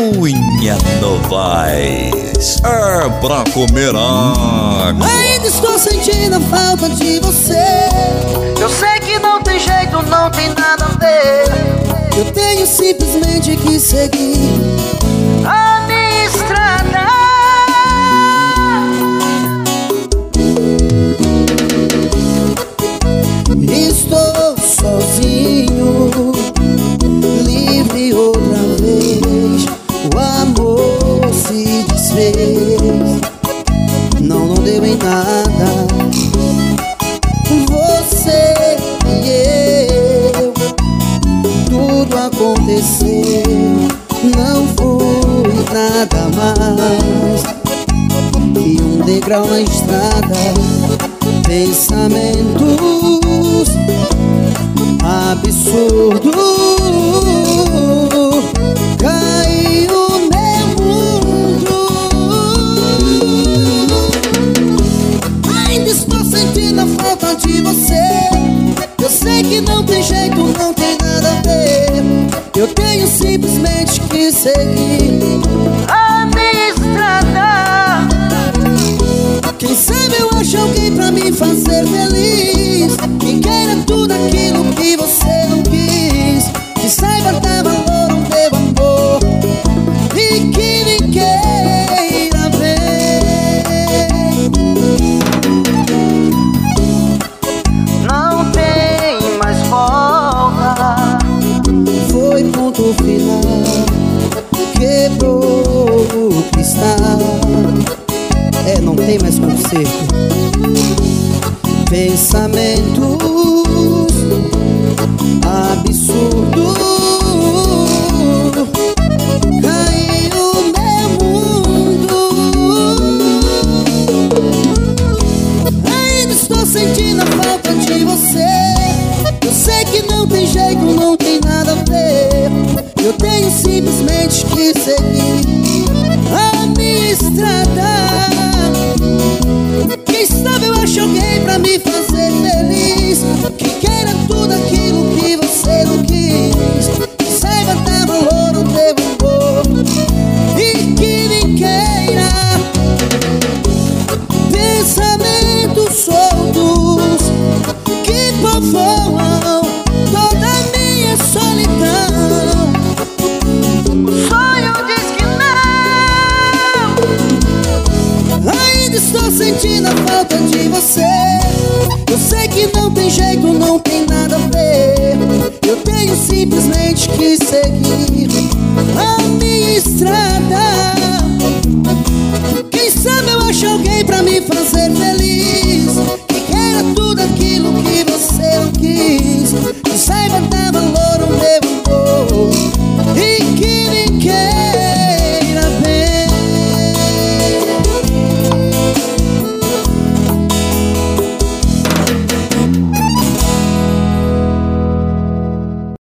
Unha Novaes é pra comer água. Ainda estou sentindo a falta de você. Eu sei que não tem jeito, não tem nada a ver. Eu tenho simplesmente que seguir a desfez, não, não deu em nada. Você e eu, tudo aconteceu, não foi nada mais que um degrau na estrada pensamentos absurdos. Jeito, não tem nada a ver. Eu tenho simplesmente que seguir ponto final. Quebrou o cristal é, não tem mais conserto. Pensamentos absurdos Caiu meu mundo. Ainda estou sentindo a falta de você. Eu sei que não tem jeito, não tem nada a ver Eu tenho simplesmente que seguir a minha estrada. Quem sabe eu acho alguém pra me fazer feliz Que queira tudo aquilo que você não quis. Que saiba dar valor ao teu amor E que me queira Pensamentos soltos Estou sentindo a falta de você. Eu sei que não tem jeito, não tem nada a ver. Eu tenho simplesmente que ser